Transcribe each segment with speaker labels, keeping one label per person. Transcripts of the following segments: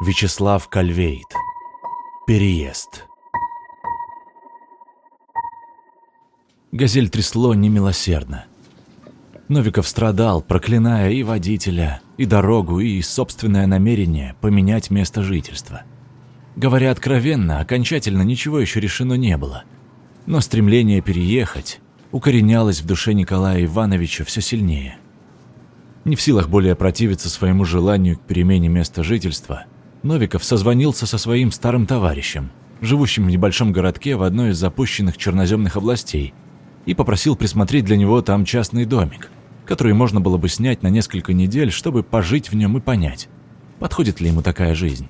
Speaker 1: Вячеслав Кальвейт. Переезд. Газель трясло немилосердно. Новиков страдал, проклиная и водителя, и дорогу, и собственное намерение поменять место жительства. Говоря откровенно, окончательно ничего еще решено не было. Но стремление переехать укоренялось в душе Николая Ивановича все сильнее. Не в силах более противиться своему желанию к перемене места жительства – Новиков созвонился со своим старым товарищем, живущим в небольшом городке в одной из запущенных черноземных областей, и попросил присмотреть для него там частный домик, который можно было бы снять на несколько недель, чтобы пожить в нем и понять, подходит ли ему такая жизнь.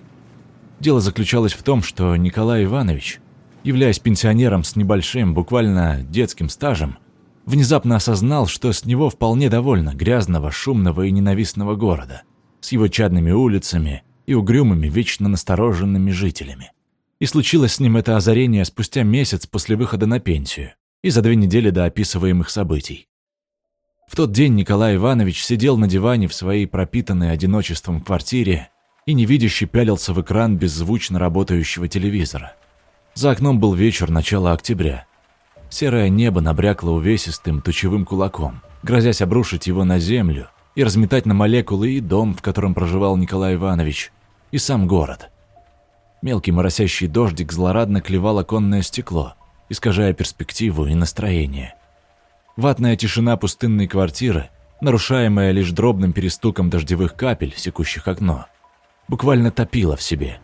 Speaker 1: Дело заключалось в том, что Николай Иванович, являясь пенсионером с небольшим, буквально детским стажем, внезапно осознал, что с него вполне довольно грязного, шумного и ненавистного города, с его чадными улицами – и угрюмыми, вечно настороженными жителями. И случилось с ним это озарение спустя месяц после выхода на пенсию и за две недели до описываемых событий. В тот день Николай Иванович сидел на диване в своей пропитанной одиночеством квартире и невидяще пялился в экран беззвучно работающего телевизора. За окном был вечер начала октября. Серое небо набрякло увесистым тучевым кулаком, грозясь обрушить его на землю и разметать на молекулы и дом, в котором проживал Николай Иванович, и сам город. Мелкий моросящий дождик злорадно клевал оконное стекло, искажая перспективу и настроение. Ватная тишина пустынной квартиры, нарушаемая лишь дробным перестуком дождевых капель, секущих окно, буквально топила в себе.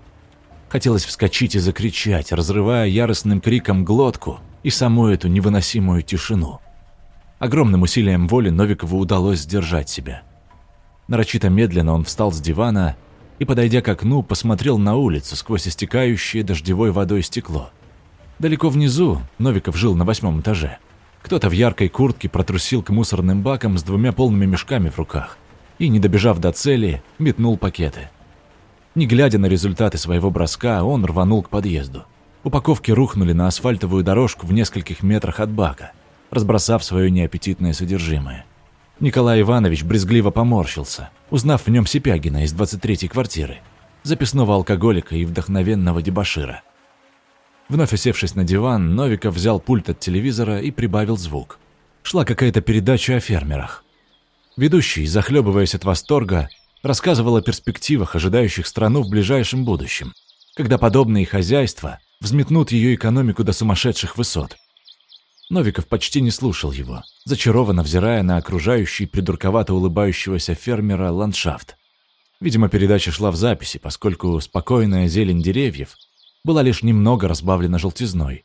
Speaker 1: Хотелось вскочить и закричать, разрывая яростным криком глотку и саму эту невыносимую тишину. Огромным усилием воли Новикову удалось сдержать себя. Нарочито медленно он встал с дивана и, подойдя к окну, посмотрел на улицу сквозь истекающее дождевой водой стекло. Далеко внизу Новиков жил на восьмом этаже. Кто-то в яркой куртке протрусил к мусорным бакам с двумя полными мешками в руках и, не добежав до цели, метнул пакеты. Не глядя на результаты своего броска, он рванул к подъезду. Упаковки рухнули на асфальтовую дорожку в нескольких метрах от бака, разбросав свое неаппетитное содержимое. Николай Иванович брезгливо поморщился, узнав в нем Сипягина из 23-й квартиры, записного алкоголика и вдохновенного дебошира. Вновь усевшись на диван, Новиков взял пульт от телевизора и прибавил звук. Шла какая-то передача о фермерах. Ведущий, захлебываясь от восторга, рассказывал о перспективах, ожидающих страну в ближайшем будущем, когда подобные хозяйства взметнут ее экономику до сумасшедших высот. Новиков почти не слушал его, зачарованно взирая на окружающий придурковато улыбающегося фермера ландшафт. Видимо, передача шла в записи, поскольку спокойная зелень деревьев была лишь немного разбавлена желтизной.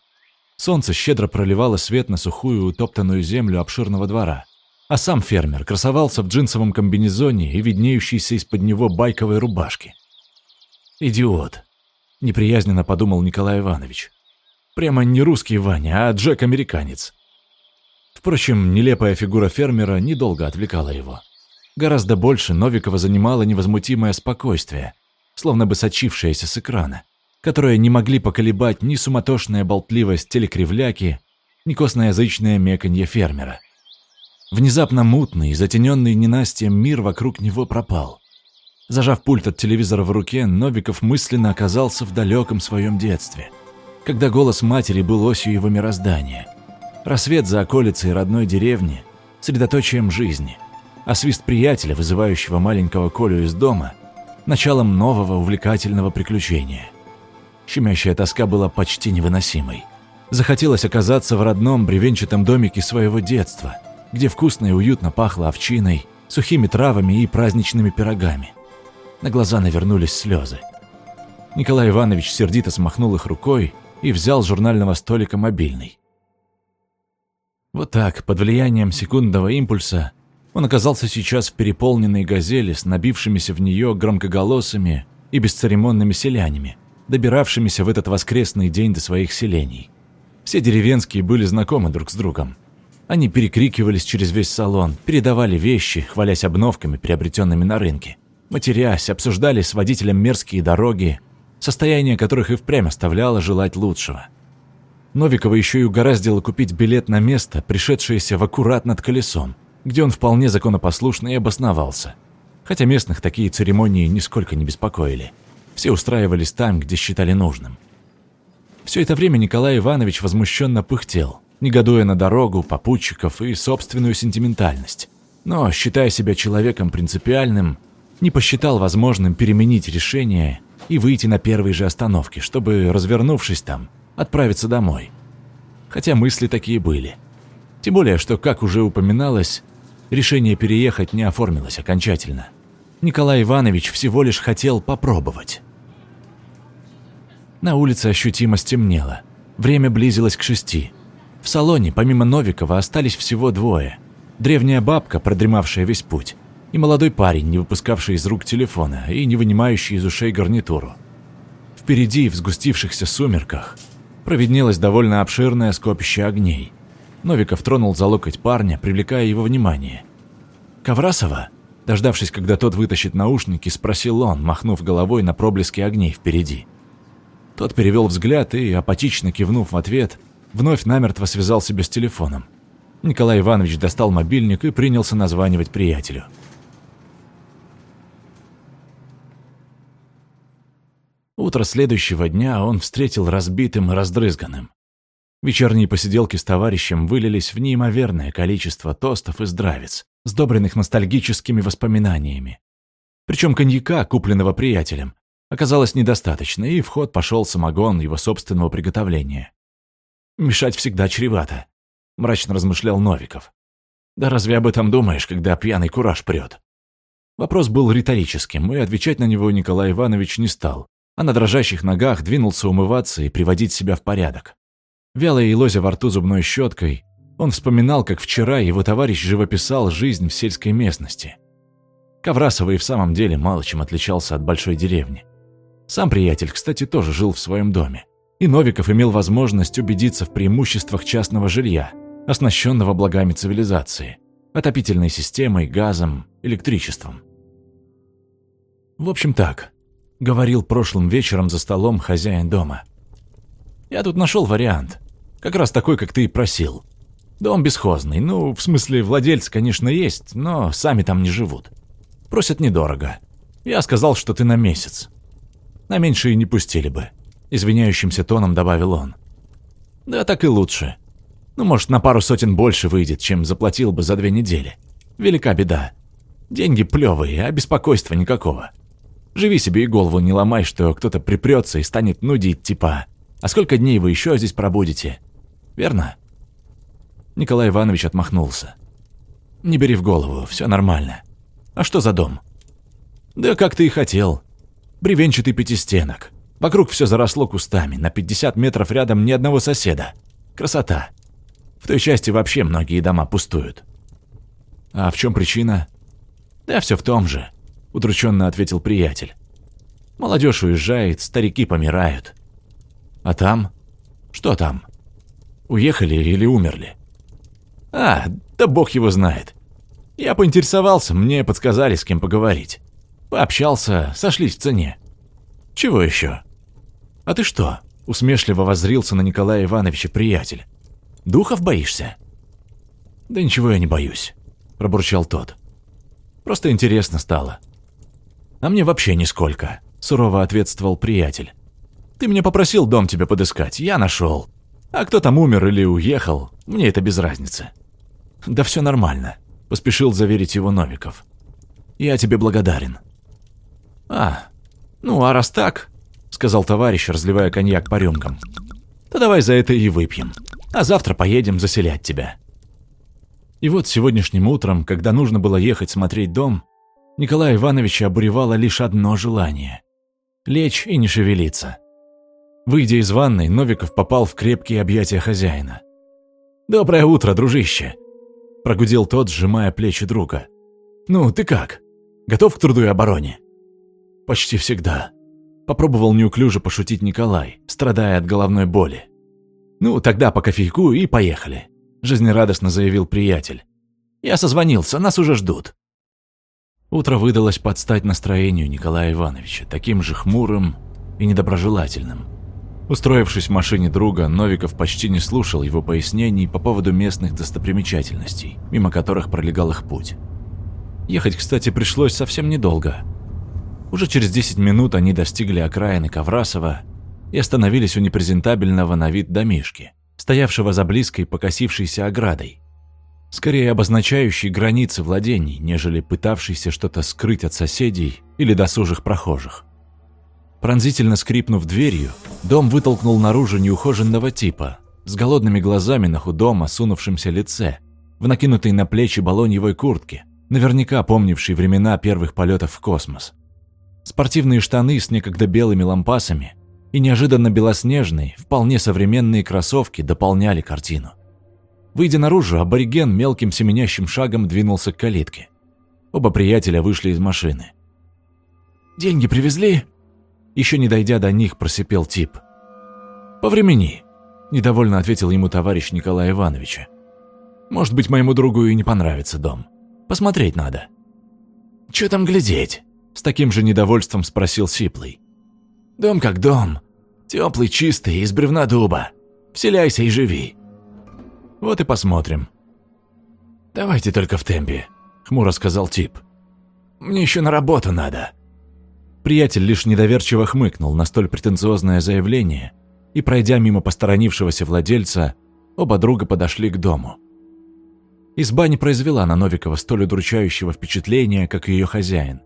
Speaker 1: Солнце щедро проливало свет на сухую утоптанную землю обширного двора, а сам фермер красовался в джинсовом комбинезоне и виднеющейся из-под него байковой рубашке. «Идиот!» — неприязненно подумал Николай Иванович. Прямо не русский Ваня, а Джек-американец. Впрочем, нелепая фигура фермера недолго отвлекала его. Гораздо больше Новикова занимало невозмутимое спокойствие, словно бы сочившееся с экрана, которое не могли поколебать ни суматошная болтливость телекривляки, ни косноязычное меканье фермера. Внезапно мутный, затененный ненастьем мир вокруг него пропал. Зажав пульт от телевизора в руке, Новиков мысленно оказался в далеком своем детстве – когда голос матери был осью его мироздания. Рассвет за околицей родной деревни, средоточием жизни, а свист приятеля, вызывающего маленького Колю из дома, началом нового увлекательного приключения. Щемящая тоска была почти невыносимой. Захотелось оказаться в родном бревенчатом домике своего детства, где вкусно и уютно пахло овчиной, сухими травами и праздничными пирогами. На глаза навернулись слезы. Николай Иванович сердито смахнул их рукой и взял с журнального столика мобильный. Вот так, под влиянием секундного импульса, он оказался сейчас в переполненной газели с набившимися в нее громкоголосыми и бесцеремонными селянами, добиравшимися в этот воскресный день до своих селений. Все деревенские были знакомы друг с другом. Они перекрикивались через весь салон, передавали вещи, хвалясь обновками, приобретенными на рынке. Матерясь, обсуждали с водителем мерзкие дороги, состояние которых и впрямь оставляло желать лучшего. Новикова еще и угораздило купить билет на место, пришедшееся в аккурат над колесом, где он вполне законопослушно и обосновался. Хотя местных такие церемонии нисколько не беспокоили. Все устраивались там, где считали нужным. Все это время Николай Иванович возмущенно пыхтел, негодуя на дорогу, попутчиков и собственную сентиментальность. Но, считая себя человеком принципиальным, не посчитал возможным переменить решение и выйти на первой же остановке, чтобы, развернувшись там, отправиться домой. Хотя мысли такие были. Тем более, что, как уже упоминалось, решение переехать не оформилось окончательно. Николай Иванович всего лишь хотел попробовать. На улице ощутимо стемнело. Время близилось к шести. В салоне, помимо Новикова, остались всего двое. Древняя бабка, продремавшая весь путь, и молодой парень, не выпускавший из рук телефона и не вынимающий из ушей гарнитуру. Впереди, в сгустившихся сумерках, провиднелось довольно обширное скопище огней. Новиков тронул за локоть парня, привлекая его внимание. «Коврасова?» Дождавшись, когда тот вытащит наушники, спросил он, махнув головой на проблески огней впереди. Тот перевел взгляд и, апатично кивнув в ответ, вновь намертво связал себя с телефоном. Николай Иванович достал мобильник и принялся названивать приятелю. Утро следующего дня он встретил разбитым и раздрызганным. Вечерние посиделки с товарищем вылились в неимоверное количество тостов и здравиц, сдобренных ностальгическими воспоминаниями. Причем коньяка, купленного приятелем, оказалось недостаточно, и в ход пошел самогон его собственного приготовления. «Мешать всегда чревато», — мрачно размышлял Новиков. «Да разве об этом думаешь, когда пьяный кураж прет?» Вопрос был риторическим, и отвечать на него Николай Иванович не стал, а на дрожащих ногах двинулся умываться и приводить себя в порядок. Вяло елозя во рту зубной щеткой, он вспоминал, как вчера его товарищ живописал жизнь в сельской местности. Коврасова и в самом деле мало чем отличался от большой деревни. Сам приятель, кстати, тоже жил в своем доме. И Новиков имел возможность убедиться в преимуществах частного жилья, оснащенного благами цивилизации, отопительной системой, газом, электричеством. В общем так, — говорил прошлым вечером за столом хозяин дома. «Я тут нашел вариант. Как раз такой, как ты и просил. Дом бесхозный. Ну, в смысле, владельцы, конечно, есть, но сами там не живут. Просят недорого. Я сказал, что ты на месяц. На меньше и не пустили бы», — извиняющимся тоном добавил он. «Да так и лучше. Ну, может, на пару сотен больше выйдет, чем заплатил бы за две недели. Велика беда. Деньги плевые, а беспокойства никакого. Живи себе и голову не ломай, что кто-то припрется и станет нудить, типа «А сколько дней вы еще здесь пробудете?» Верно?» Николай Иванович отмахнулся. «Не бери в голову, все нормально. А что за дом?» «Да как ты и хотел. Бревенчатый пятистенок. Вокруг все заросло кустами, на 50 метров рядом ни одного соседа. Красота. В той части вообще многие дома пустуют». «А в чем причина?» «Да все в том же. — удрученно ответил приятель. «Молодежь уезжает, старики помирают. А там? Что там? Уехали или умерли?» «А, да бог его знает. Я поинтересовался, мне подсказали, с кем поговорить. Пообщался, сошлись в цене. Чего еще? А ты что?» — усмешливо воззрился на Николая Ивановича приятель. «Духов боишься?» «Да ничего я не боюсь», — пробурчал тот. «Просто интересно стало. «А мне вообще нисколько», – сурово ответствовал приятель. «Ты меня попросил дом тебе подыскать, я нашел. А кто там умер или уехал, мне это без разницы». «Да все нормально», – поспешил заверить его Новиков. «Я тебе благодарен». «А, ну а раз так», – сказал товарищ, разливая коньяк по рюмкам, – «то давай за это и выпьем, а завтра поедем заселять тебя». И вот сегодняшним утром, когда нужно было ехать смотреть дом, Николая Ивановича обуревало лишь одно желание – лечь и не шевелиться. Выйдя из ванной, Новиков попал в крепкие объятия хозяина. «Доброе утро, дружище!» – прогудел тот, сжимая плечи друга. «Ну, ты как? Готов к труду и обороне?» «Почти всегда», – попробовал неуклюже пошутить Николай, страдая от головной боли. «Ну, тогда по кофейку и поехали», – жизнерадостно заявил приятель. «Я созвонился, нас уже ждут». Утро выдалось под стать настроению Николая Ивановича, таким же хмурым и недоброжелательным. Устроившись в машине друга, Новиков почти не слушал его пояснений по поводу местных достопримечательностей, мимо которых пролегал их путь. Ехать, кстати, пришлось совсем недолго. Уже через 10 минут они достигли окраины Коврасова и остановились у непрезентабельного на вид домишки, стоявшего за близкой покосившейся оградой, скорее обозначающей границы владений, нежели пытавшейся что-то скрыть от соседей или досужих прохожих. Пронзительно скрипнув дверью, дом вытолкнул наружу неухоженного типа, с голодными глазами на худом, осунувшемся лице, в накинутой на плечи балоньевой куртке, наверняка помнившей времена первых полетов в космос. Спортивные штаны с некогда белыми лампасами и неожиданно белоснежные, вполне современные кроссовки дополняли картину. Выйдя наружу, абориген мелким семенящим шагом двинулся к калитке. Оба приятеля вышли из машины. «Деньги привезли?» Еще не дойдя до них, просипел тип. «По времени», – недовольно ответил ему товарищ Николая Ивановича. «Может быть, моему другу и не понравится дом. Посмотреть надо». «Чё там глядеть?» – с таким же недовольством спросил Сиплый. «Дом как дом. Теплый, чистый, из бревна дуба. Вселяйся и живи». «Вот и посмотрим». «Давайте только в темпе», – хмуро сказал тип. «Мне еще на работу надо». Приятель лишь недоверчиво хмыкнул на столь претенциозное заявление, и, пройдя мимо посторонившегося владельца, оба друга подошли к дому. Изба не произвела на Новикова столь удручающего впечатления, как и ее хозяин.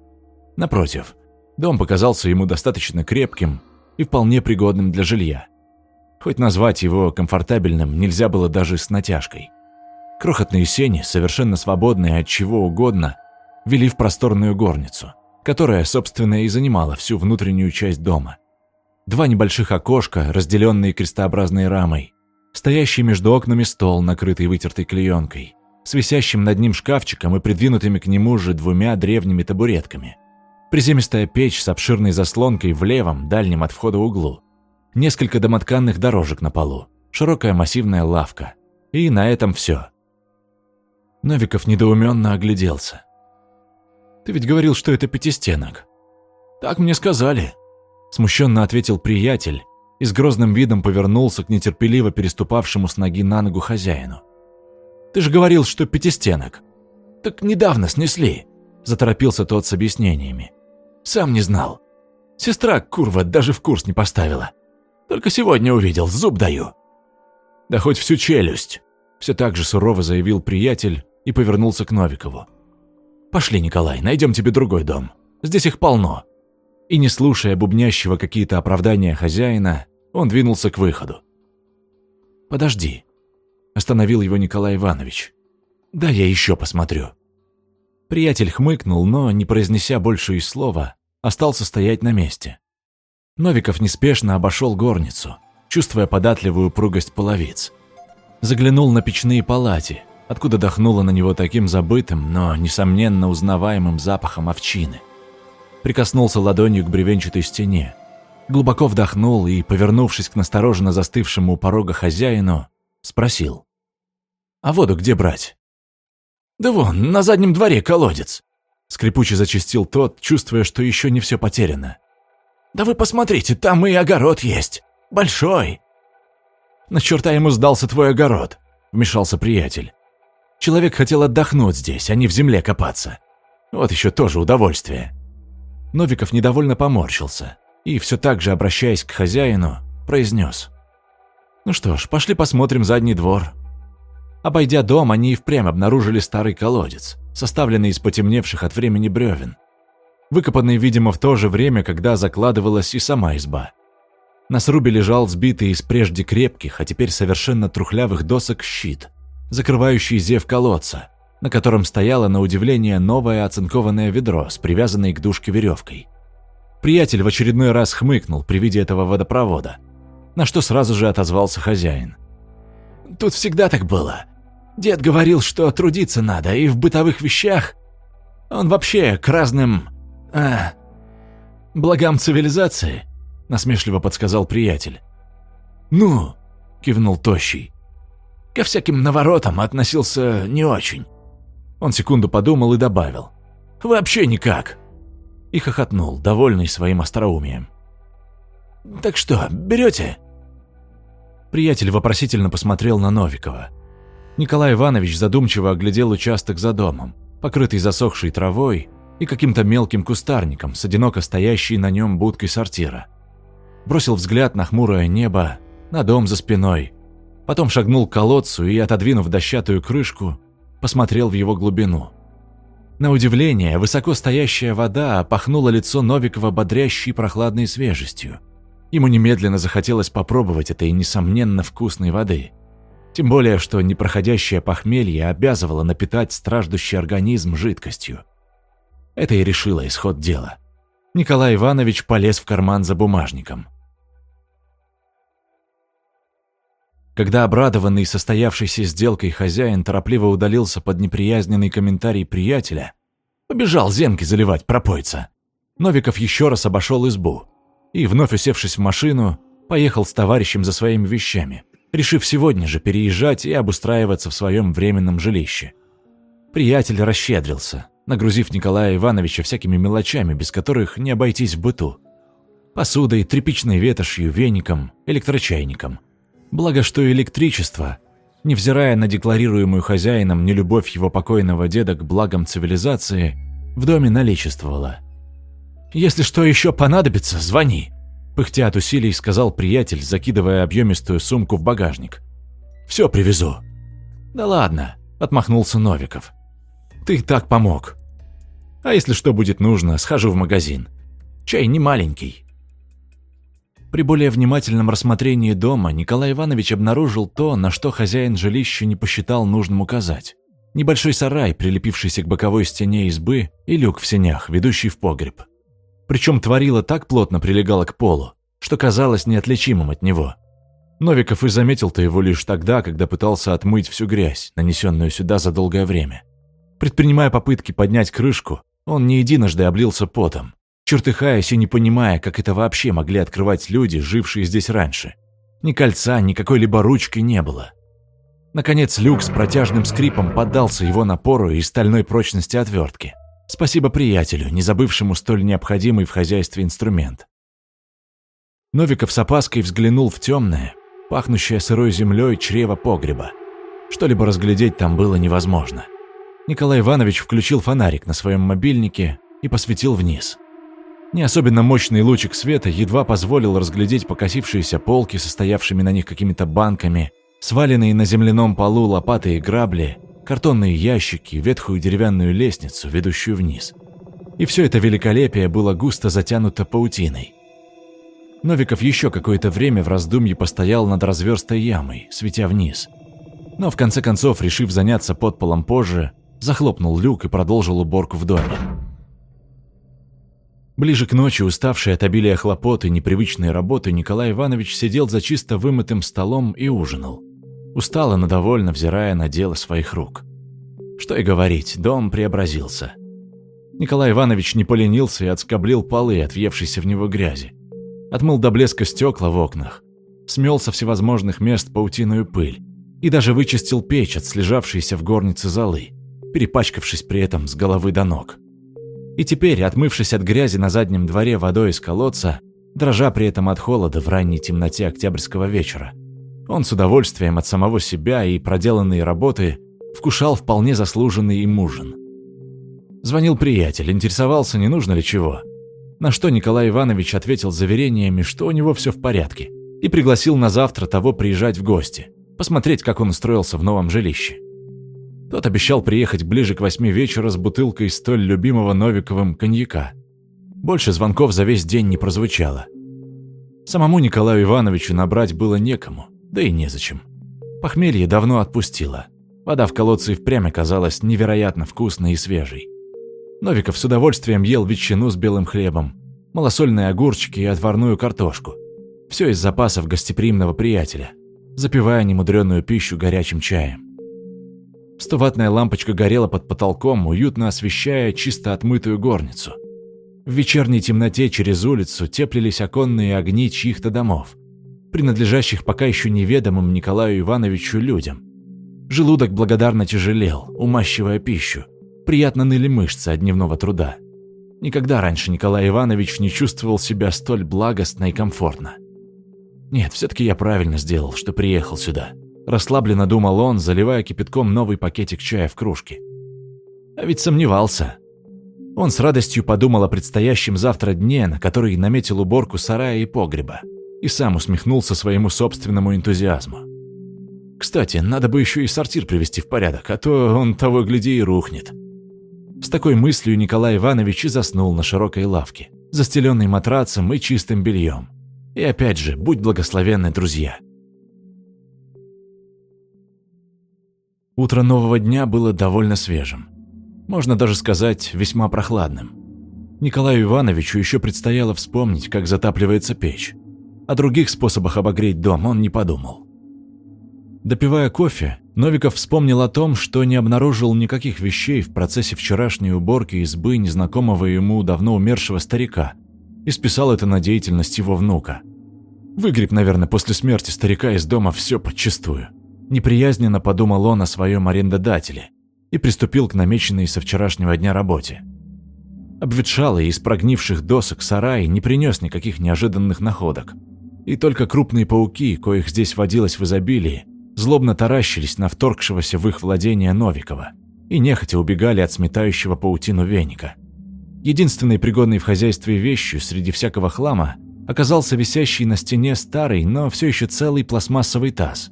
Speaker 1: Напротив, дом показался ему достаточно крепким и вполне пригодным для жилья. Хоть назвать его комфортабельным нельзя было даже с натяжкой. Крохотные сени, совершенно свободные от чего угодно, вели в просторную горницу – которая, собственно, и занимала всю внутреннюю часть дома. Два небольших окошка, разделенные крестообразной рамой, стоящий между окнами стол, накрытый вытертой клеенкой, с висящим над ним шкафчиком и придвинутыми к нему же двумя древними табуретками. Приземистая печь с обширной заслонкой в левом, дальнем от входа углу. Несколько домотканных дорожек на полу, широкая массивная лавка. И на этом все. Новиков недоуменно огляделся. Ты ведь говорил, что это пятистенок». «Так мне сказали», – смущенно ответил приятель и с грозным видом повернулся к нетерпеливо переступавшему с ноги на ногу хозяину. «Ты же говорил, что пятистенок». «Так недавно снесли», – заторопился тот с объяснениями. «Сам не знал. Сестра, курва, даже в курс не поставила. Только сегодня увидел, зуб даю». «Да хоть всю челюсть», – все так же сурово заявил приятель и повернулся к Новикову. «Пошли, Николай, найдем тебе другой дом. Здесь их полно». И не слушая бубнящего какие-то оправдания хозяина, он двинулся к выходу. «Подожди», – остановил его Николай Иванович. «Да я еще посмотрю». Приятель хмыкнул, но, не произнеся больше и слова, остался стоять на месте. Новиков неспешно обошел горницу, чувствуя податливую упругость половиц. Заглянул на печные палати – откуда дохнуло на него таким забытым, но, несомненно, узнаваемым запахом овчины. Прикоснулся ладонью к бревенчатой стене, глубоко вдохнул и, повернувшись к настороженно застывшему у порога хозяину, спросил. «А воду где брать?» «Да вон, на заднем дворе колодец», — скрипуче зачистил тот, чувствуя, что еще не все потеряно. «Да вы посмотрите, там и огород есть. Большой». «На черта ему сдался твой огород», — вмешался приятель. Человек хотел отдохнуть здесь, а не в земле копаться. Вот еще тоже удовольствие. Новиков недовольно поморщился и, все так же обращаясь к хозяину, произнес. «Ну что ж, пошли посмотрим задний двор». Обойдя дом, они и впрямь обнаружили старый колодец, составленный из потемневших от времени бревен. Выкопанный, видимо, в то же время, когда закладывалась и сама изба. На срубе лежал сбитый из прежде крепких, а теперь совершенно трухлявых досок щит – закрывающий зев колодца, на котором стояло на удивление новое оцинкованное ведро с привязанной к дужке веревкой. Приятель в очередной раз хмыкнул при виде этого водопровода, на что сразу же отозвался хозяин. «Тут всегда так было. Дед говорил, что трудиться надо, и в бытовых вещах он вообще к разным... А, благам цивилизации», — насмешливо подсказал приятель. «Ну», — кивнул Тощий, Ко всяким наворотам относился не очень. Он секунду подумал и добавил. «Вообще никак!» И хохотнул, довольный своим остроумием. «Так что, берете?» Приятель вопросительно посмотрел на Новикова. Николай Иванович задумчиво оглядел участок за домом, покрытый засохшей травой и каким-то мелким кустарником с одиноко стоящей на нем будкой сортира. Бросил взгляд на хмурое небо, на дом за спиной, потом шагнул к колодцу и, отодвинув дощатую крышку, посмотрел в его глубину. На удивление, высоко стоящая вода опахнула лицо Новикова бодрящей прохладной свежестью. Ему немедленно захотелось попробовать этой несомненно вкусной воды. Тем более, что непроходящее похмелье обязывало напитать страждущий организм жидкостью. Это и решило исход дела. Николай Иванович полез в карман за бумажником. Когда обрадованный состоявшейся сделкой хозяин торопливо удалился под неприязненный комментарий приятеля, побежал зенки заливать пропойца. Новиков еще раз обошел избу и, вновь усевшись в машину, поехал с товарищем за своими вещами, решив сегодня же переезжать и обустраиваться в своем временном жилище. Приятель расщедрился, нагрузив Николая Ивановича всякими мелочами, без которых не обойтись в быту. Посудой, тряпичной ветошью, веником, электрочайником. Благо, что электричество, невзирая на декларируемую хозяином нелюбовь его покойного деда к благам цивилизации, в доме наличествовало. «Если что еще понадобится, звони», – пыхтя от усилий сказал приятель, закидывая объемистую сумку в багажник. «Все привезу». «Да ладно», – отмахнулся Новиков. Ты так помог. А если что будет нужно, схожу в магазин. Чай не маленький. При более внимательном рассмотрении дома Николай Иванович обнаружил то, на что хозяин жилища не посчитал нужным указать. Небольшой сарай, прилепившийся к боковой стене избы, и люк в сенях, ведущий в погреб. Причем творило так плотно прилегало к полу, что казалось неотличимым от него. Новиков и заметил-то его лишь тогда, когда пытался отмыть всю грязь, нанесенную сюда за долгое время. Предпринимая попытки поднять крышку, он не единожды облился потом, чертыхаясь и не понимая, как это вообще могли открывать люди, жившие здесь раньше. Ни кольца, ни какой-либо ручки не было. Наконец люк с протяжным скрипом поддался его напору и стальной прочности отвертки. Спасибо приятелю, не забывшему столь необходимый в хозяйстве инструмент. Новиков с опаской взглянул в темное, пахнущее сырой землей чрево погреба. Что-либо разглядеть там было невозможно. Николай Иванович включил фонарик на своем мобильнике и посветил вниз. Не особенно мощный лучик света едва позволил разглядеть покосившиеся полки, состоявшими на них какими-то банками, сваленные на земляном полу лопаты и грабли, картонные ящики, ветхую деревянную лестницу, ведущую вниз. И все это великолепие было густо затянуто паутиной. Новиков еще какое-то время в раздумье постоял над разверстой ямой, светя вниз. Но в конце концов, решив заняться подполом позже, захлопнул люк и продолжил уборку в доме. Ближе к ночи, уставший от обилия хлопот и непривычной работы, Николай Иванович сидел за чисто вымытым столом и ужинал. Устало, но довольно взирая на дело своих рук. Что и говорить, дом преобразился. Николай Иванович не поленился и отскоблил полы от въевшейся в него грязи. Отмыл до блеска стекла в окнах. Смел со всевозможных мест паутиную пыль. И даже вычистил печь от слежавшейся в горнице золы перепачкавшись при этом с головы до ног. И теперь, отмывшись от грязи на заднем дворе водой из колодца, дрожа при этом от холода в ранней темноте октябрьского вечера, он с удовольствием от самого себя и проделанной работы вкушал вполне заслуженный им ужин. Звонил приятель, интересовался, не нужно ли чего. На что Николай Иванович ответил заверениями, что у него все в порядке, и пригласил на завтра того приезжать в гости, посмотреть, как он устроился в новом жилище. Тот обещал приехать ближе к восьми вечера с бутылкой столь любимого Новиковым коньяка. Больше звонков за весь день не прозвучало. Самому Николаю Ивановичу набрать было некому, да и незачем. Похмелье давно отпустило. Вода в колодце и впрямь оказалась невероятно вкусной и свежей. Новиков с удовольствием ел ветчину с белым хлебом, малосольные огурчики и отварную картошку. Все из запасов гостеприимного приятеля, запивая немудреную пищу горячим чаем. Стоватная лампочка горела под потолком, уютно освещая чисто отмытую горницу. В вечерней темноте через улицу теплились оконные огни чьих-то домов, принадлежащих пока еще неведомым Николаю Ивановичу людям. Желудок благодарно тяжелел, умащивая пищу. Приятно ныли мышцы от дневного труда. Никогда раньше Николай Иванович не чувствовал себя столь благостно и комфортно. Нет, все-таки я правильно сделал, что приехал сюда. Расслабленно думал он, заливая кипятком новый пакетик чая в кружке. А ведь сомневался. Он с радостью подумал о предстоящем завтра дне, на который наметил уборку сарая и погреба, и сам усмехнулся своему собственному энтузиазму. Кстати, надо бы еще и сортир привести в порядок, а то он того гляди и рухнет. С такой мыслью Николай Иванович и заснул на широкой лавке, застеленной матрацем и чистым бельем. И опять же, будь благословенны, друзья. Утро нового дня было довольно свежим. Можно даже сказать, весьма прохладным. Николаю Ивановичу еще предстояло вспомнить, как затапливается печь. О других способах обогреть дом он не подумал. Допивая кофе, Новиков вспомнил о том, что не обнаружил никаких вещей в процессе вчерашней уборки избы незнакомого ему давно умершего старика и списал это на деятельность его внука. Выгреб, наверное, после смерти старика из дома все подчистую. Неприязненно подумал он о своем арендодателе и приступил к намеченной со вчерашнего дня работе. Обветшалый из прогнивших досок сарай не принес никаких неожиданных находок. И только крупные пауки, коих здесь водилось в изобилии, злобно таращились на вторгшегося в их владение Новикова и нехотя убегали от сметающего паутину веника. Единственной пригодной в хозяйстве вещью среди всякого хлама оказался висящий на стене старый, но все еще целый пластмассовый таз.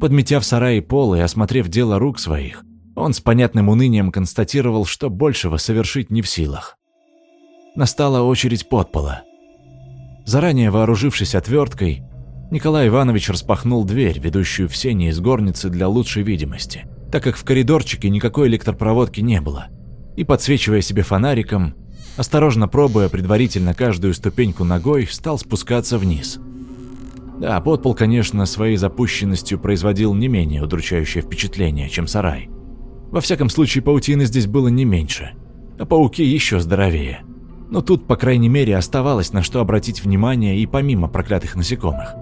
Speaker 1: Подметяв сарай и пол и осмотрев дело рук своих, он с понятным унынием констатировал, что большего совершить не в силах. Настала очередь подпола. Заранее вооружившись отверткой, Николай Иванович распахнул дверь, ведущую в сени из горницы для лучшей видимости, так как в коридорчике никакой электропроводки не было, и, подсвечивая себе фонариком, осторожно пробуя предварительно каждую ступеньку ногой, стал спускаться вниз. Да, подпол, конечно, своей запущенностью производил не менее удручающее впечатление, чем сарай. Во всяком случае, паутины здесь было не меньше, а пауки еще здоровее. Но тут, по крайней мере, оставалось на что обратить внимание и помимо проклятых насекомых.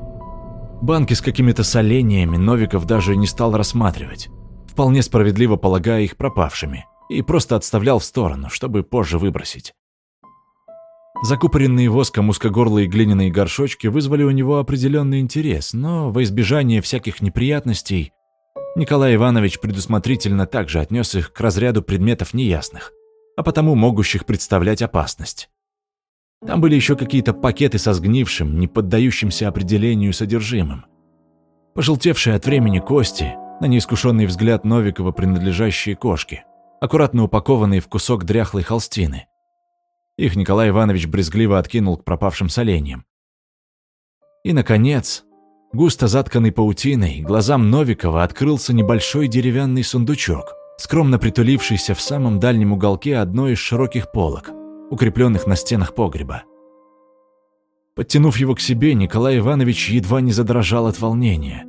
Speaker 1: Банки с какими-то солениями Новиков даже не стал рассматривать, вполне справедливо полагая их пропавшими, и просто отставлял в сторону, чтобы позже выбросить. Закупоренные воском узкогорлые глиняные горшочки вызвали у него определенный интерес, но во избежание всяких неприятностей Николай Иванович предусмотрительно также отнес их к разряду предметов неясных, а потому могущих представлять опасность. Там были еще какие-то пакеты со сгнившим, не поддающимся определению содержимым. Пожелтевшие от времени кости, на неискушенный взгляд Новикова принадлежащие кошке, аккуратно упакованные в кусок дряхлой холстины. Их Николай Иванович брезгливо откинул к пропавшим соленьям. И, наконец, густо затканный паутиной, глазам Новикова открылся небольшой деревянный сундучок, скромно притулившийся в самом дальнем уголке одной из широких полок укрепленных на стенах погреба. Подтянув его к себе, Николай Иванович едва не задрожал от волнения.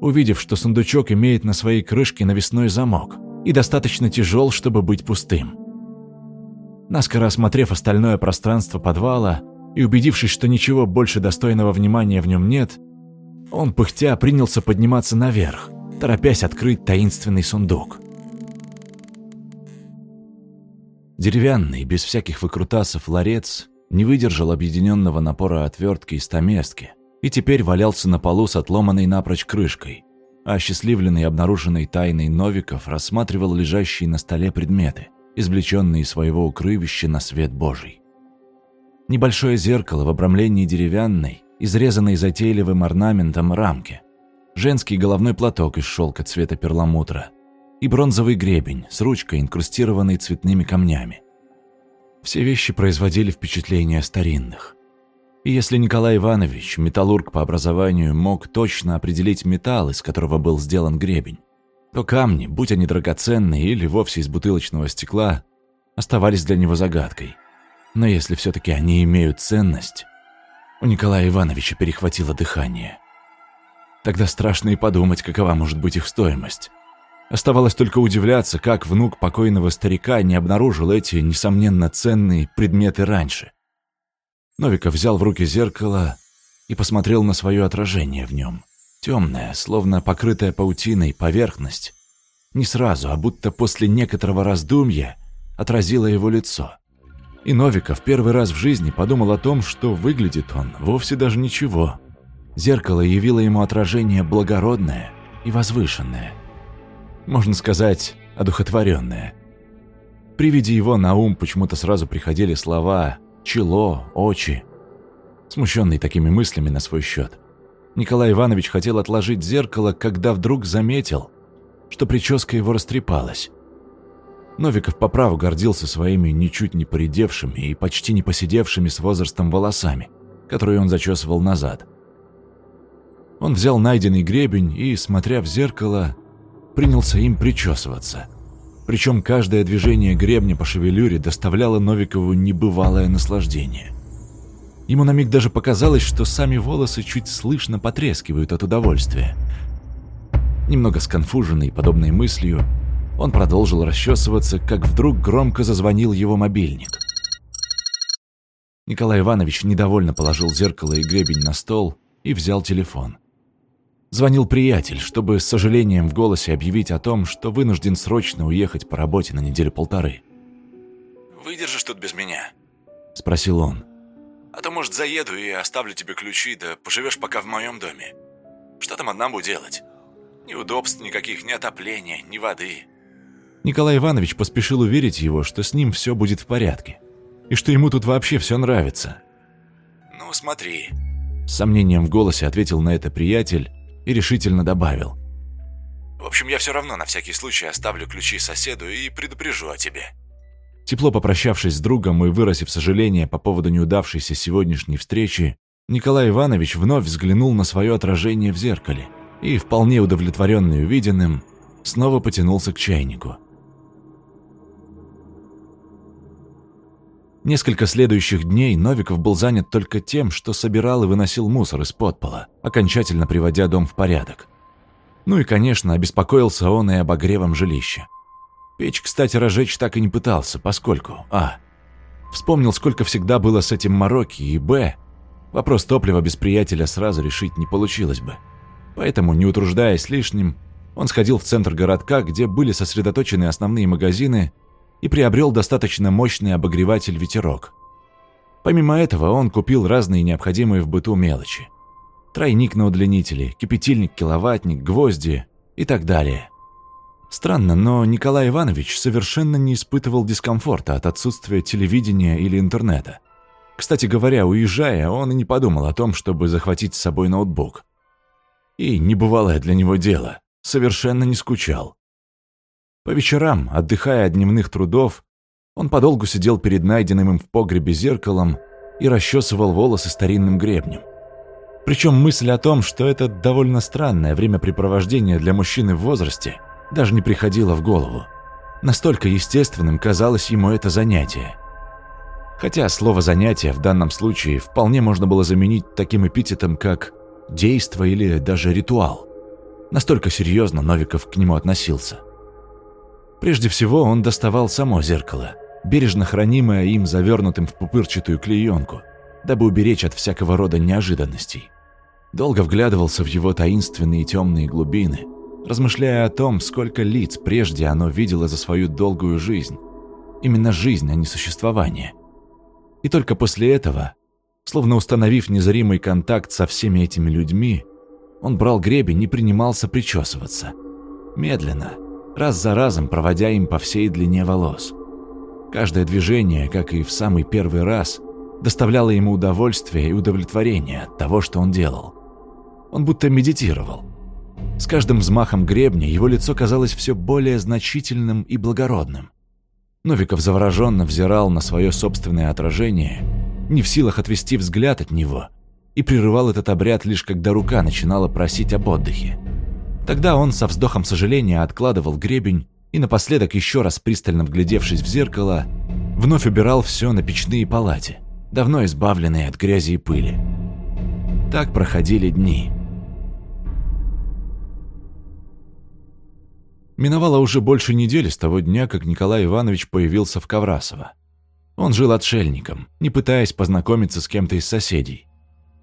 Speaker 1: Увидев, что сундучок имеет на своей крышке навесной замок и достаточно тяжел, чтобы быть пустым. Наскоро осмотрев остальное пространство подвала и убедившись, что ничего больше достойного внимания в нем нет, он, пыхтя, принялся подниматься наверх, торопясь открыть таинственный сундук. Деревянный, без всяких выкрутасов ларец не выдержал объединенного напора отвертки и стаместки и теперь валялся на полу с отломанной напрочь крышкой, а осчастливленный обнаруженной тайной Новиков рассматривал лежащие на столе предметы, извлеченные из своего укрывища на свет Божий. Небольшое зеркало в обрамлении деревянной, изрезанной затейливым орнаментом рамки, женский головной платок из шелка цвета перламутра – и бронзовый гребень с ручкой, инкрустированной цветными камнями. Все вещи производили впечатление старинных. И если Николай Иванович, металлург по образованию, мог точно определить металл, из которого был сделан гребень, то камни, будь они драгоценные или вовсе из бутылочного стекла, оставались для него загадкой. Но если все-таки они имеют ценность, у Николая Ивановича перехватило дыхание. Тогда страшно и подумать, какова может быть их стоимость. Оставалось только удивляться, как внук покойного старика не обнаружил эти, несомненно, ценные предметы раньше. Новиков взял в руки зеркало и посмотрел на свое отражение в нем. Темная, словно покрытая паутиной, поверхность. Не сразу, а будто после некоторого раздумья отразила его лицо. И Новиков первый раз в жизни подумал о том, что выглядит он вовсе даже ничего. Зеркало явило ему отражение благородное и возвышенное – можно сказать, одухотворенная. При виде его на ум почему-то сразу приходили слова «чело», «очи». Смущенный такими мыслями на свой счет, Николай Иванович хотел отложить зеркало, когда вдруг заметил, что прическа его растрепалась. Новиков по праву гордился своими ничуть не поредевшими и почти не поседевшими с возрастом волосами, которые он зачесывал назад. Он взял найденный гребень и, смотря в зеркало, принялся им причесываться – причем каждое движение гребня по шевелюре доставляло Новикову небывалое наслаждение. Ему на миг даже показалось, что сами волосы чуть слышно потрескивают от удовольствия. Немного сконфуженный подобной мыслью, он продолжил расчесываться, как вдруг громко зазвонил его мобильник. Николай Иванович недовольно положил зеркало и гребень на стол и взял телефон. Звонил приятель, чтобы с сожалением в голосе объявить о том, что вынужден срочно уехать по работе на неделю-полторы.
Speaker 2: «Выдержишь тут без меня?»
Speaker 1: – спросил он.
Speaker 2: «А то, может, заеду и оставлю тебе ключи, да поживешь пока в моем доме. Что там одному делать? Ни удобств никаких, ни отопления, ни воды».
Speaker 1: Николай Иванович поспешил уверить его, что с ним все будет в порядке, и что ему тут вообще все нравится.
Speaker 2: «Ну, смотри», –
Speaker 1: с сомнением в голосе ответил на это приятель, и решительно добавил.
Speaker 2: «В общем, я все равно на всякий случай оставлю ключи соседу и предупрежу о тебе».
Speaker 1: Тепло попрощавшись с другом и выразив сожаление по поводу неудавшейся сегодняшней встречи, Николай Иванович вновь взглянул на свое отражение в зеркале и, вполне удовлетворенный увиденным, снова потянулся к чайнику. Несколько следующих дней Новиков был занят только тем, что собирал и выносил мусор из подпола, окончательно приводя дом в порядок. Ну и, конечно, обеспокоился он и обогревом жилища. Печь, кстати, разжечь так и не пытался, поскольку а. Вспомнил, сколько всегда было с этим мороки, и б. Вопрос топлива без приятеля сразу решить не получилось бы. Поэтому, не утруждаясь лишним, он сходил в центр городка, где были сосредоточены основные магазины, и приобрел достаточно мощный обогреватель-ветерок. Помимо этого он купил разные необходимые в быту мелочи. Тройник на удлинителе, кипятильник, киловаттник, гвозди и так далее. Странно, но Николай Иванович совершенно не испытывал дискомфорта от отсутствия телевидения или интернета. Кстати говоря, уезжая, он и не подумал о том, чтобы захватить с собой ноутбук. И небывалое для него дело, совершенно не скучал. По вечерам, отдыхая от дневных трудов, он подолгу сидел перед найденным им в погребе зеркалом и расчесывал волосы старинным гребнем. Причем мысль о том, что это довольно странное времяпрепровождение для мужчины в возрасте, даже не приходила в голову. Настолько естественным казалось ему это занятие. Хотя слово «занятие» в данном случае вполне можно было заменить таким эпитетом, как «действо» или даже «ритуал». Настолько серьезно Новиков к нему относился. Прежде всего он доставал само зеркало, бережно хранимое им завернутым в пупырчатую клеенку, дабы уберечь от всякого рода неожиданностей. Долго вглядывался в его таинственные темные глубины, размышляя о том, сколько лиц прежде оно видело за свою долгую жизнь. Именно жизнь, а не существование. И только после этого, словно установив незримый контакт со всеми этими людьми, он брал гребень и принимался причесываться. Медленно – раз за разом проводя им по всей длине волос. Каждое движение, как и в самый первый раз, доставляло ему удовольствие и удовлетворение от того, что он делал. Он будто медитировал. С каждым взмахом гребня его лицо казалось все более значительным и благородным. Новиков завороженно взирал на свое собственное отражение, не в силах отвести взгляд от него, и прерывал этот обряд лишь когда рука начинала просить об отдыхе. Тогда он со вздохом сожаления откладывал гребень и напоследок, еще раз пристально вглядевшись в зеркало, вновь убирал все на печные палате, давно избавленные от грязи и пыли. Так проходили дни. Миновало уже больше недели с того дня, как Николай Иванович появился в Коврасово. Он жил отшельником, не пытаясь познакомиться с кем-то из соседей.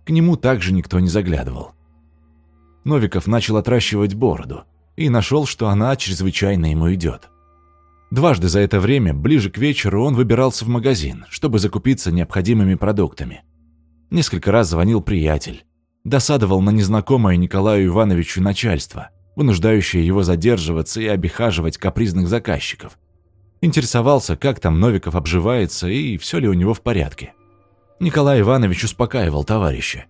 Speaker 1: К нему также никто не заглядывал. Новиков начал отращивать бороду и нашел, что она чрезвычайно ему идет. Дважды за это время, ближе к вечеру, он выбирался в магазин, чтобы закупиться необходимыми продуктами. Несколько раз звонил приятель. Досадовал на незнакомое Николаю Ивановичу начальство, вынуждающее его задерживаться и обихаживать капризных заказчиков. Интересовался, как там Новиков обживается и все ли у него в порядке. Николай Иванович успокаивал товарища,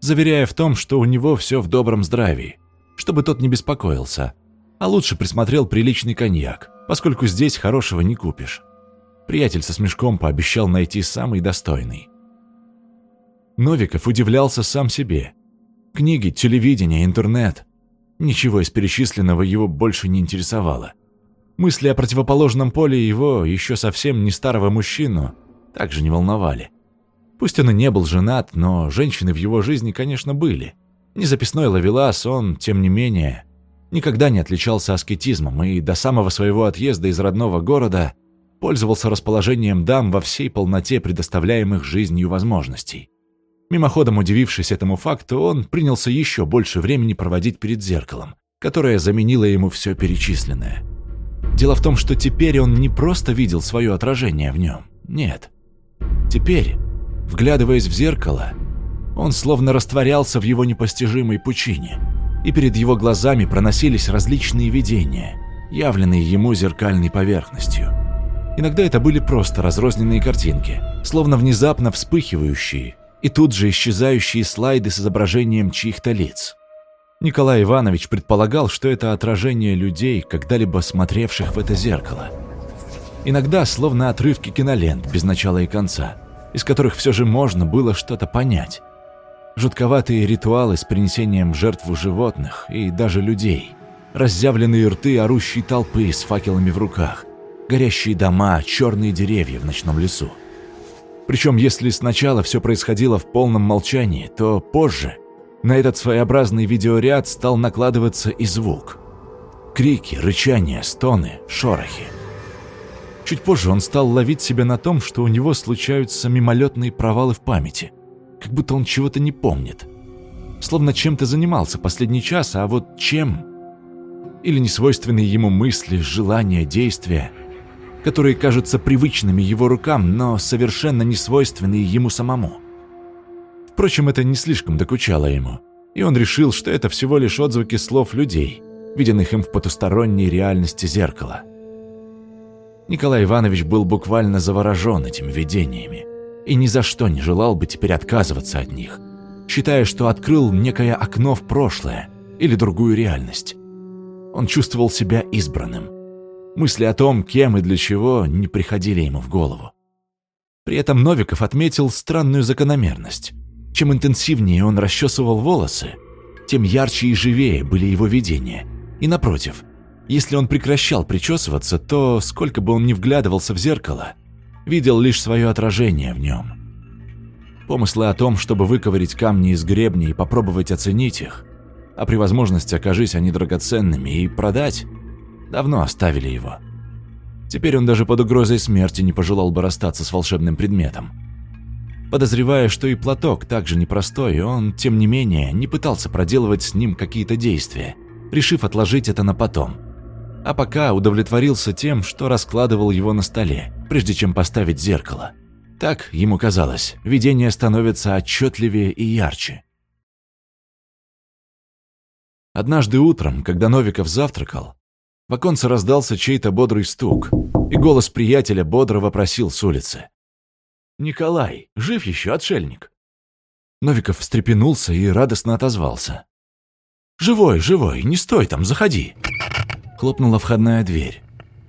Speaker 1: заверяя в том, что у него все в добром здравии, чтобы тот не беспокоился, а лучше присмотрел приличный коньяк, поскольку здесь хорошего не купишь. Приятель со смешком пообещал найти самый достойный. Новиков удивлялся сам себе. Книги, телевидение, интернет. Ничего из перечисленного его больше не интересовало. Мысли о противоположном поле его, еще совсем не старого мужчину, также не волновали. Пусть он и не был женат, но женщины в его жизни, конечно, были. Не записной ловелас, он, тем не менее, никогда не отличался аскетизмом и до самого своего отъезда из родного города пользовался расположением дам во всей полноте предоставляемых жизнью возможностей. Мимоходом удивившись этому факту, он принялся еще больше времени проводить перед зеркалом, которое заменило ему все перечисленное. Дело в том, что теперь он не просто видел свое отражение в нем. Нет. Теперь, вглядываясь в зеркало, он словно растворялся в его непостижимой пучине, и перед его глазами проносились различные видения, явленные ему зеркальной поверхностью. Иногда это были просто разрозненные картинки, словно внезапно вспыхивающие и тут же исчезающие слайды с изображением чьих-то лиц. Николай Иванович предполагал, что это отражение людей, когда-либо смотревших в это зеркало. Иногда словно отрывки кинолент без начала и конца, из которых все же можно было что-то понять. Жутковатые ритуалы с принесением жертву животных и даже людей, разъявленные рты орущей толпы с факелами в руках, горящие дома, черные деревья в ночном лесу. Причем, если сначала все происходило в полном молчании, то позже на этот своеобразный видеоряд стал накладываться и звук. Крики, рычания, стоны, шорохи. Чуть позже он стал ловить себя на том, что у него случаются мимолетные провалы в памяти, как будто он чего-то не помнит. Словно чем-то занимался последний час, а вот чем? Или несвойственные ему мысли, желания, действия – которые кажутся привычными его рукам, но совершенно не свойственные ему самому. Впрочем, это не слишком докучало ему, и он решил, что это всего лишь отзвуки слов людей, виденных им в потусторонней реальности зеркала. Николай Иванович был буквально заворожен этими видениями и ни за что не желал бы теперь отказываться от них, считая, что открыл некое окно в прошлое или другую реальность. Он чувствовал себя избранным, Мысли о том, кем и для чего, не приходили ему в голову. При этом Новиков отметил странную закономерность. Чем интенсивнее он расчесывал волосы, тем ярче и живее были его видения. И напротив, если он прекращал причесываться, то, сколько бы он ни вглядывался в зеркало, видел лишь свое отражение в нем. Помыслы о том, чтобы выковырить камни из гребня и попробовать оценить их, а при возможности окажись они драгоценными и продать, давно оставили его. Теперь он даже под угрозой смерти не пожелал бы расстаться с волшебным предметом. Подозревая, что и платок также непростой, он, тем не менее, не пытался проделывать с ним какие-то действия, решив отложить это на потом. А пока удовлетворился тем, что раскладывал его на столе, прежде чем поставить зеркало. Так, ему казалось, видение становится отчетливее и ярче. Однажды утром, когда Новиков завтракал, в оконце раздался чей-то бодрый стук, и голос приятеля бодро вопросил с улицы. «Николай, жив еще, отшельник?» Новиков встрепенулся и радостно отозвался. «Живой, живой, не стой там, заходи!» Хлопнула входная дверь.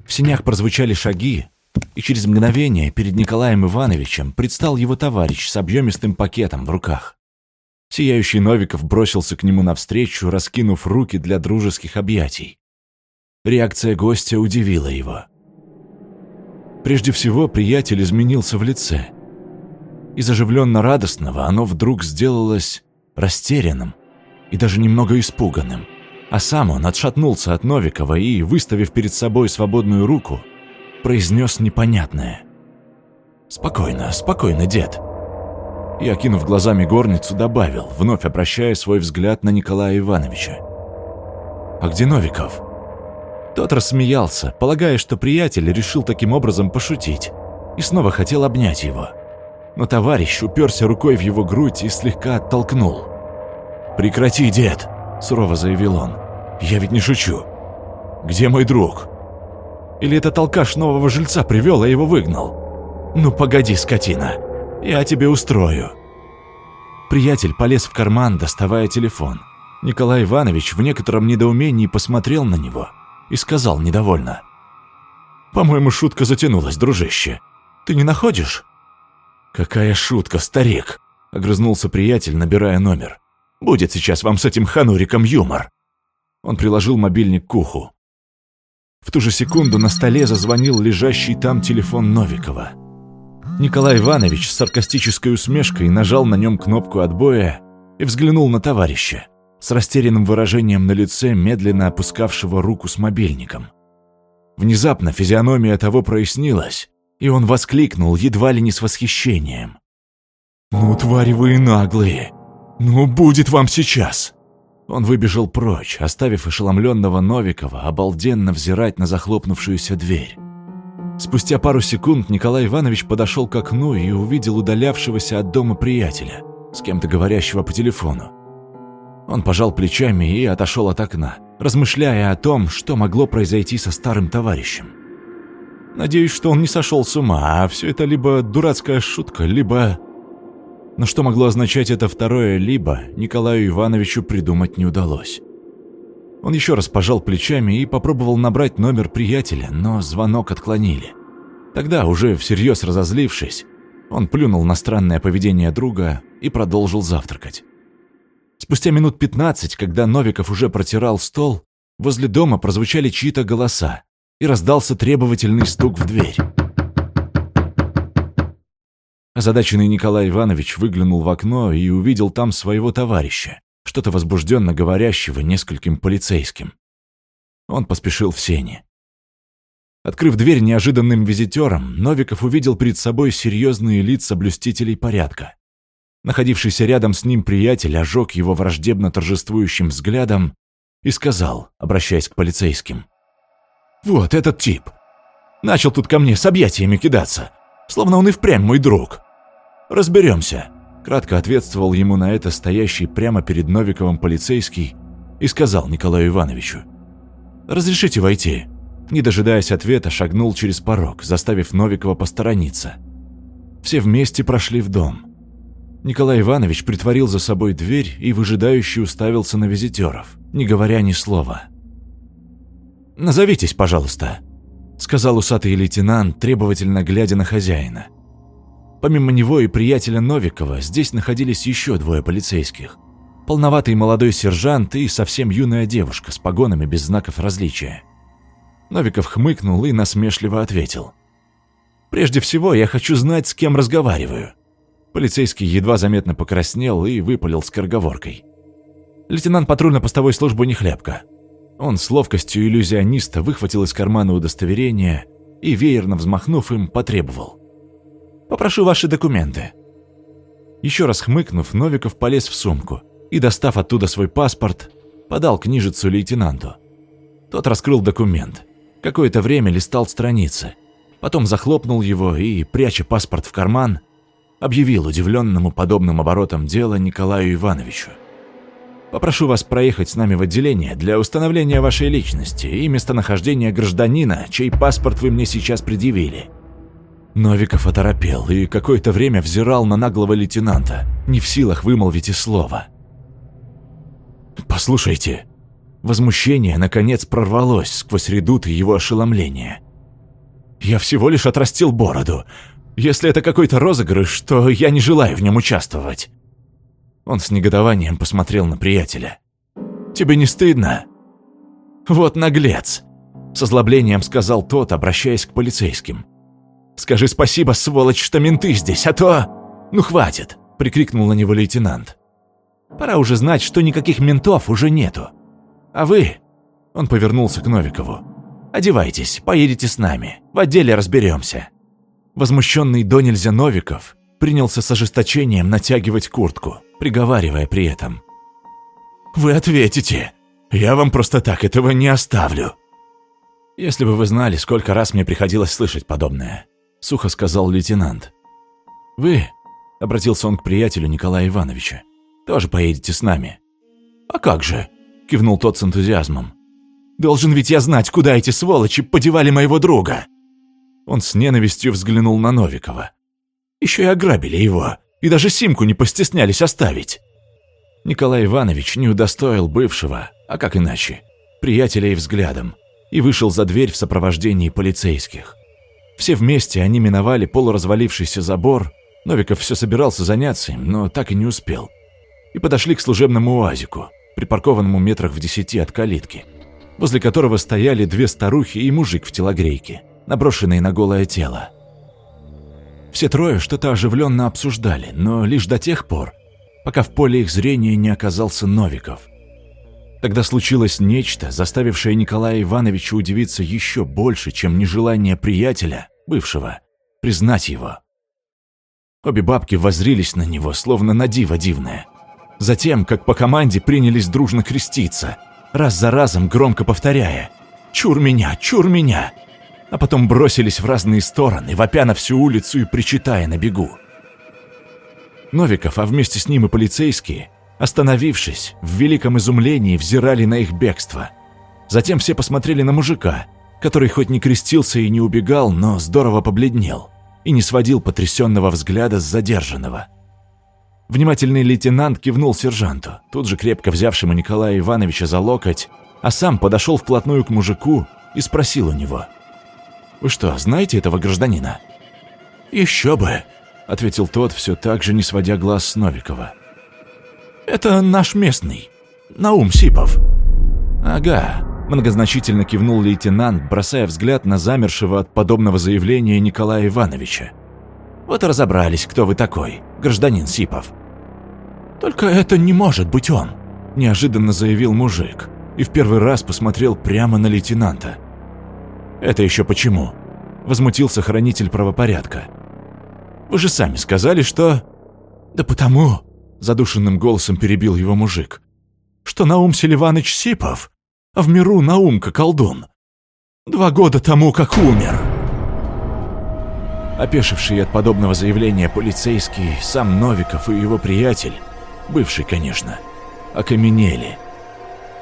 Speaker 1: В синях прозвучали шаги, и через мгновение перед Николаем Ивановичем предстал его товарищ с объемистым пакетом в руках. Сияющий Новиков бросился к нему навстречу, раскинув руки для дружеских объятий. Реакция гостя удивила его. Прежде всего, приятель изменился в лице. Из оживленно радостного оно вдруг сделалось растерянным и даже немного испуганным. А сам он отшатнулся от Новикова и, выставив перед собой свободную руку, произнес непонятное. «Спокойно, спокойно, дед». И, окинув глазами горницу, добавил, вновь обращая свой взгляд на Николая Ивановича. «А где Новиков?» Тот рассмеялся, полагая, что приятель решил таким образом пошутить, и снова хотел обнять его. Но товарищ уперся рукой в его грудь и слегка оттолкнул. «Прекрати, дед!» – сурово заявил он. «Я ведь не шучу. Где мой друг?» Или этот алкаш нового жильца привел, а его выгнал? Ну погоди, скотина, я тебе устрою. Приятель полез в карман, доставая телефон. Николай Иванович в некотором недоумении посмотрел на него и сказал недовольно. «По-моему, шутка затянулась, дружище. Ты не находишь?» «Какая шутка, старик!» — огрызнулся приятель, набирая номер. «Будет сейчас вам с этим хануриком юмор!» Он приложил мобильник к уху. В ту же секунду на столе зазвонил лежащий там телефон Новикова. Николай Иванович с саркастической усмешкой нажал на нем кнопку отбоя и взглянул на товарища с растерянным выражением на лице, медленно опускавшего руку с мобильником. Внезапно физиономия того прояснилась, и он воскликнул едва ли не с восхищением. «Ну, твари вы и наглые! Ну, будет вам сейчас!» Он выбежал прочь, оставив ошеломленного Новикова обалденно взирать на захлопнувшуюся дверь. Спустя пару секунд Николай Иванович подошел к окну и увидел удалявшегося от дома приятеля, с кем-то говорящего по телефону. Он пожал плечами и отошел от окна, размышляя о том, что могло произойти со старым товарищем. Надеюсь, что он не сошел с ума, а все это либо дурацкая шутка, либо... Но что могло означать это второе «либо», Николаю Ивановичу придумать не удалось. Он еще раз пожал плечами и попробовал набрать номер приятеля, но звонок отклонили. Тогда, уже всерьез разозлившись, он плюнул на странное поведение друга и продолжил завтракать. Спустя минут пятнадцать, когда Новиков уже протирал стол, возле дома прозвучали чьи-то голоса, и раздался требовательный стук в дверь. Озадаченный Николай Иванович выглянул в окно и увидел там своего товарища, что-то возбужденно говорящего нескольким полицейским. Он поспешил в сени. Открыв дверь неожиданным визитерам, Новиков увидел перед собой серьезные лица блюстителей порядка. Находившийся рядом с ним приятель ожег его враждебно торжествующим взглядом и сказал, обращаясь к полицейским. «Вот этот тип. Начал тут ко мне с объятиями кидаться, словно он и впрямь мой друг. «Разберемся», — кратко ответствовал ему на это стоящий прямо перед Новиковым полицейский и сказал Николаю Ивановичу. «Разрешите войти?» Не дожидаясь ответа, шагнул через порог, заставив Новикова посторониться. Все вместе прошли в дом. Николай Иванович притворил за собой дверь и выжидающе уставился на визитеров, не говоря ни слова. «Назовитесь, пожалуйста», — сказал усатый лейтенант, требовательно глядя на хозяина. Помимо него и приятеля Новикова, здесь находились еще двое полицейских. Полноватый молодой сержант и совсем юная девушка с погонами без знаков различия. Новиков хмыкнул и насмешливо ответил. «Прежде всего, я хочу знать, с кем разговариваю». Полицейский едва заметно покраснел и выпалил скороговоркой. «Лейтенант патрульно-постовой службы Нехлебко». Он с ловкостью иллюзиониста выхватил из кармана удостоверение и, веерно взмахнув им, потребовал. Попрошу ваши документы». Еще раз хмыкнув, Новиков полез в сумку и, достав оттуда свой паспорт, подал книжицу лейтенанту. Тот раскрыл документ. Какое-то время листал страницы. Потом захлопнул его и, пряча паспорт в карман, объявил удивленному подобным оборотом дела Николаю Ивановичу. «Попрошу вас проехать с нами в отделение для установления вашей личности и местонахождения гражданина, чей паспорт вы мне сейчас предъявили. Новиков оторопел и какое-то время взирал на наглого лейтенанта, не в силах вымолвить и слова. «Послушайте». Возмущение, наконец, прорвалось сквозь редуты его ошеломления. «Я всего лишь отрастил бороду. Если это какой-то розыгрыш, то я не желаю в нем участвовать». Он с негодованием посмотрел на приятеля. «Тебе не стыдно?» «Вот наглец!» С озлоблением сказал тот, обращаясь к полицейским. Скажи спасибо, сволочь, что менты здесь, а то... Ну хватит!» – прикрикнул на него лейтенант. «Пора уже знать, что никаких ментов уже нету. А вы...» – он повернулся к Новикову. «Одевайтесь, поедете с нами, в отделе разберемся». Возмущенный до нельзя Новиков принялся с ожесточением натягивать куртку, приговаривая при этом. «Вы ответите! Я вам просто так этого не оставлю!» Если бы вы знали, сколько раз мне приходилось слышать подобное сухо сказал лейтенант. «Вы», — обратился он к приятелю Николая Ивановича, — «тоже поедете с нами». «А как же?» — кивнул тот с энтузиазмом. Должен ведь я знать, куда эти сволочи подевали моего друга!» Он с ненавистью взглянул на Новикова. Еще и ограбили его, и даже симку не постеснялись оставить. Николай Иванович не удостоил бывшего, а как иначе, приятелей взглядом, и вышел за дверь в сопровождении полицейских. Все вместе они миновали полуразвалившийся забор, Новиков все собирался заняться им, но так и не успел, и подошли к служебному уазику, припаркованному метрах в десяти от калитки, возле которого стояли две старухи и мужик в телогрейке, наброшенные на голое тело. Все трое что-то оживленно обсуждали, но лишь до тех пор, пока в поле их зрения не оказался Новиков. Тогда случилось нечто, заставившее Николая Ивановича удивиться еще больше, чем нежелание приятеля, бывшего, признать его. Обе бабки воззрились на него, словно на диво дивное. Затем, как по команде, принялись дружно креститься, раз за разом громко повторяя «Чур меня! Чур меня!» А потом бросились в разные стороны, вопя на всю улицу и причитая на бегу. Новиков, а вместе с ним и полицейские, остановившись, в великом изумлении взирали на их бегство. Затем все посмотрели на мужика, который хоть не крестился и не убегал, но здорово побледнел и не сводил потрясенного взгляда с задержанного. Внимательный лейтенант кивнул сержанту, тут же крепко взявшему Николая Ивановича за локоть, а сам подошел вплотную к мужику и спросил у него – вы что, знаете этого гражданина?» «Еще бы», — ответил тот, все так же не сводя глаз с Новикова. «Это наш местный, Наум Сипов». «Ага», — многозначительно кивнул лейтенант, бросая взгляд на замершего от подобного заявления Николая Ивановича. «Вот и разобрались, кто вы такой, гражданин Сипов». «Только это не может быть он», — неожиданно заявил мужик и в первый раз посмотрел прямо на лейтенанта. «Это еще почему?» – возмутился хранитель правопорядка. «Вы же сами сказали, что...» «Да потому...» – задушенным голосом перебил его мужик. «Что Наум Селиваныч Сипов, а в миру Наумка колдун. Два года тому, как умер». Опешивший от подобного заявления полицейский, сам Новиков и его приятель, бывший, конечно, окаменели –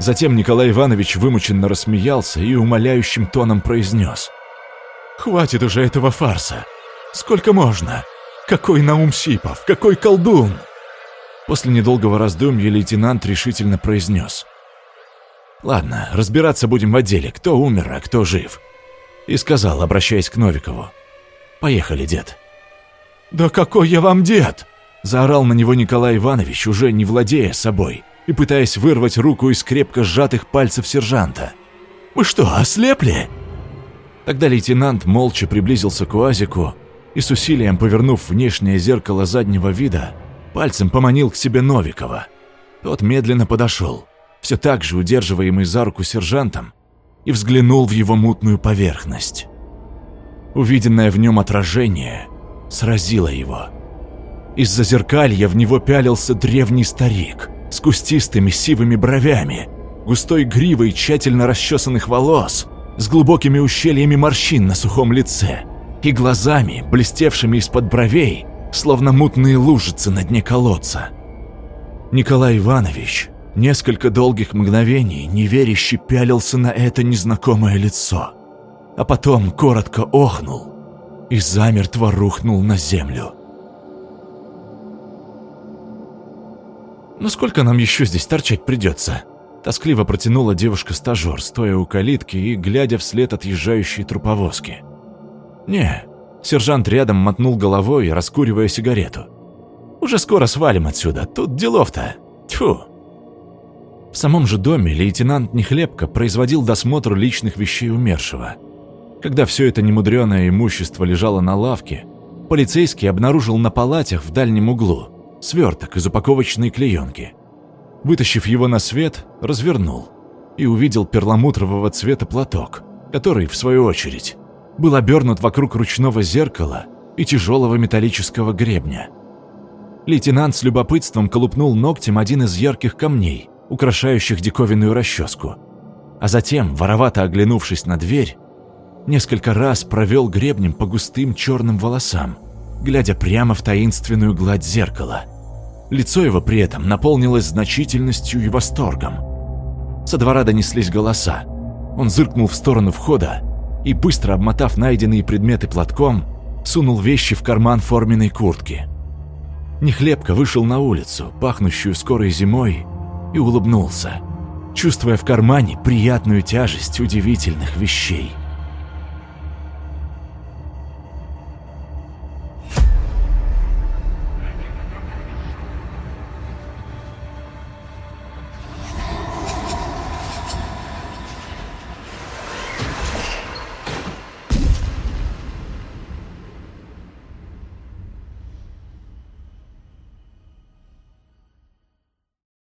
Speaker 1: Затем Николай Иванович вымученно рассмеялся и умоляющим тоном произнес. «Хватит уже этого фарса! Сколько можно? Какой Наум Сипов? Какой колдун?» После недолгого раздумья лейтенант решительно произнес. «Ладно, разбираться будем в отделе, кто умер, а кто жив». И сказал, обращаясь к Новикову. «Поехали, дед». «Да какой я вам дед?» Заорал на него Николай Иванович, уже не владея собой и пытаясь вырвать руку из крепко сжатых пальцев сержанта. «Вы что, ослепли?» Тогда лейтенант молча приблизился к УАЗику и с усилием повернув внешнее зеркало заднего вида, пальцем поманил к себе Новикова. Тот медленно подошел, все так же удерживаемый за руку сержантом, и взглянул в его мутную поверхность. Увиденное в нем отражение сразило его. Из-за зеркалья в него пялился древний старик – с кустистыми сивыми бровями, густой гривой тщательно расчесанных волос, с глубокими ущельями морщин на сухом лице и глазами, блестевшими из-под бровей, словно мутные лужицы на дне колодца. Николай Иванович несколько долгих мгновений неверяще пялился на это незнакомое лицо, а потом коротко охнул и замертво рухнул на землю. «Ну сколько нам еще здесь торчать придется?» Тоскливо протянула девушка-стажер, стоя у калитки и глядя вслед отъезжающей труповозки. «Не». Сержант рядом мотнул головой, раскуривая сигарету. «Уже скоро свалим отсюда, тут делов-то. Тьфу!» В самом же доме лейтенант Нехлебко производил досмотр личных вещей умершего. Когда все это немудреное имущество лежало на лавке, полицейский обнаружил на палатях в дальнем углу сверток из упаковочной клеенки. Вытащив его на свет, развернул и увидел перламутрового цвета платок, который, в свою очередь, был обернут вокруг ручного зеркала и тяжелого металлического гребня. Лейтенант с любопытством колупнул ногтем один из ярких камней, украшающих диковинную расческу, а затем, воровато оглянувшись на дверь, несколько раз провел гребнем по густым черным волосам, глядя прямо в таинственную гладь зеркала – Лицо его при этом наполнилось значительностью и восторгом. Со двора донеслись голоса. Он зыркнул в сторону входа и, быстро обмотав найденные предметы платком, сунул вещи в карман форменной куртки. Нехлебко вышел на улицу, пахнущую скорой зимой, и улыбнулся, чувствуя в кармане приятную тяжесть удивительных вещей.